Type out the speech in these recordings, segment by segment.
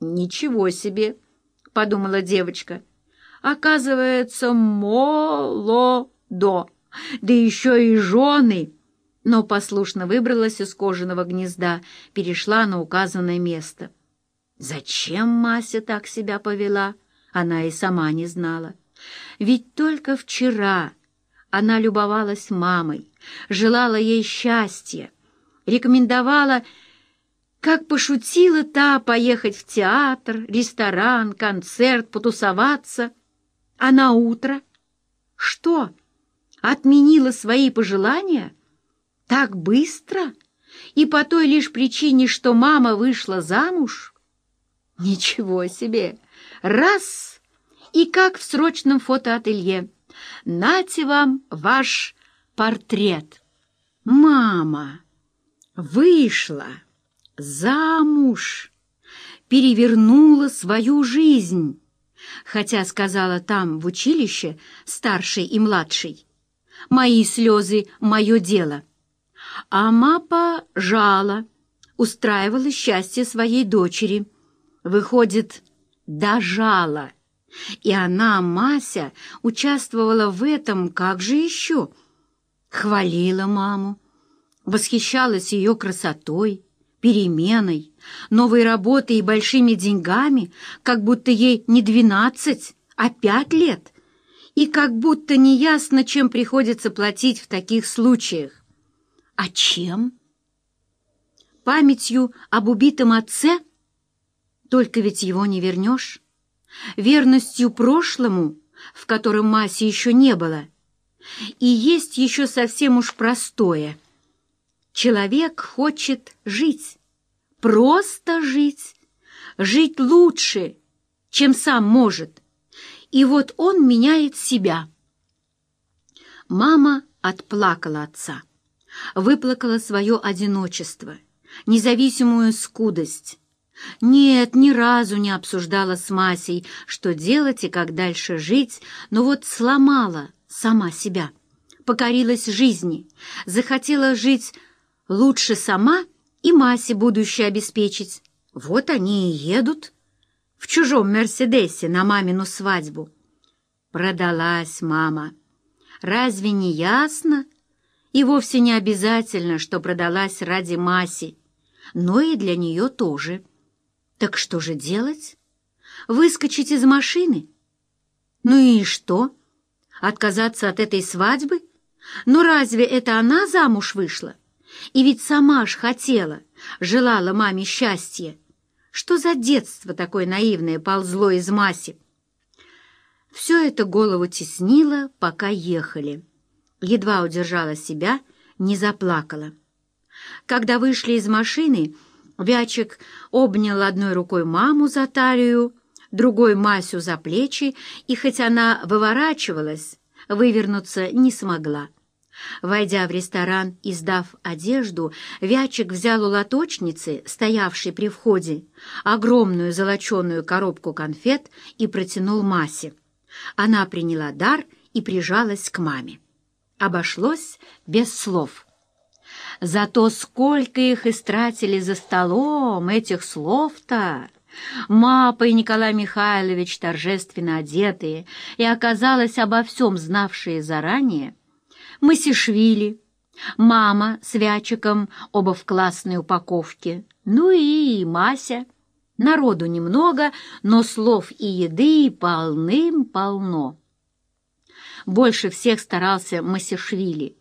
«Ничего себе!» — подумала девочка. «Оказывается, молодо, да еще и жены!» Но послушно выбралась из кожаного гнезда, перешла на указанное место. Зачем Мася так себя повела, она и сама не знала. Ведь только вчера она любовалась мамой, желала ей счастья, рекомендовала как пошутила та поехать в театр, ресторан, концерт, потусоваться. А на утро что? Отменила свои пожелания? Так быстро? И по той лишь причине, что мама вышла замуж? Ничего себе! Раз! И как в срочном фотоателье. Нате вам ваш портрет. Мама вышла замуж, перевернула свою жизнь, хотя сказала там, в училище, старший и младший, «Мои слезы — мое дело». А мапа жала, устраивала счастье своей дочери. Выходит, дожала. И она, Мася, участвовала в этом, как же еще? Хвалила маму, восхищалась ее красотой, переменой, новой работой и большими деньгами, как будто ей не двенадцать, а пять лет, и как будто неясно, чем приходится платить в таких случаях. А чем? Памятью об убитом отце? Только ведь его не вернешь. Верностью прошлому, в котором Маси еще не было. И есть еще совсем уж простое — Человек хочет жить, просто жить, жить лучше, чем сам может. И вот он меняет себя. Мама отплакала отца, выплакала свое одиночество, независимую скудость. Нет, ни разу не обсуждала с Масей, что делать и как дальше жить, но вот сломала сама себя, покорилась жизни, захотела жить Лучше сама и Масе будущее обеспечить. Вот они и едут в чужом «Мерседесе» на мамину свадьбу. Продалась мама. Разве не ясно? И вовсе не обязательно, что продалась ради Маси, но и для нее тоже. Так что же делать? Выскочить из машины? Ну и что? Отказаться от этой свадьбы? Ну разве это она замуж вышла? И ведь сама ж хотела, желала маме счастья. Что за детство такое наивное ползло из Маси? Все это голову теснило, пока ехали. Едва удержала себя, не заплакала. Когда вышли из машины, Вячик обнял одной рукой маму за талию, другой Масю за плечи, и хоть она выворачивалась, вывернуться не смогла. Войдя в ресторан и сдав одежду, Вячик взял у лоточницы, стоявшей при входе, огромную золоченую коробку конфет и протянул Масе. Она приняла дар и прижалась к маме. Обошлось без слов. Зато сколько их истратили за столом, этих слов-то! Мапа и Николай Михайлович торжественно одетые и, оказалось, обо всем знавшие заранее, Масишвили, мама с Вячиком, оба в классной упаковке, ну и Мася. Народу немного, но слов и еды полным-полно. Больше всех старался Масишвили.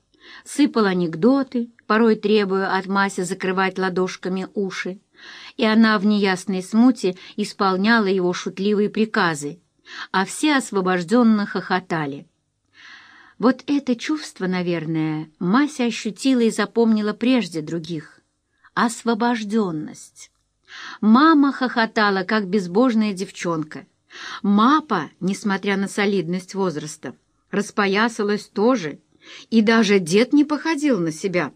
Сыпал анекдоты, порой требуя от Маси закрывать ладошками уши, и она в неясной смуте исполняла его шутливые приказы, а все освобожденно хохотали. Вот это чувство, наверное, Мася ощутила и запомнила прежде других. Освобожденность. Мама хохотала, как безбожная девчонка. Мапа, несмотря на солидность возраста, распоясалась тоже, и даже дед не походил на себя.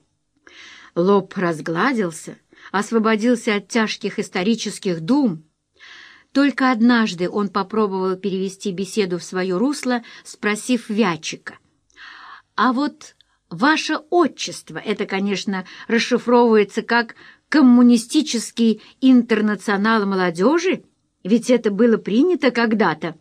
Лоб разгладился, освободился от тяжких исторических дум. Только однажды он попробовал перевести беседу в свое русло, спросив Вячика — а вот ваше отчество, это, конечно, расшифровывается как «коммунистический интернационал молодежи», Ведь это было принято когда-то.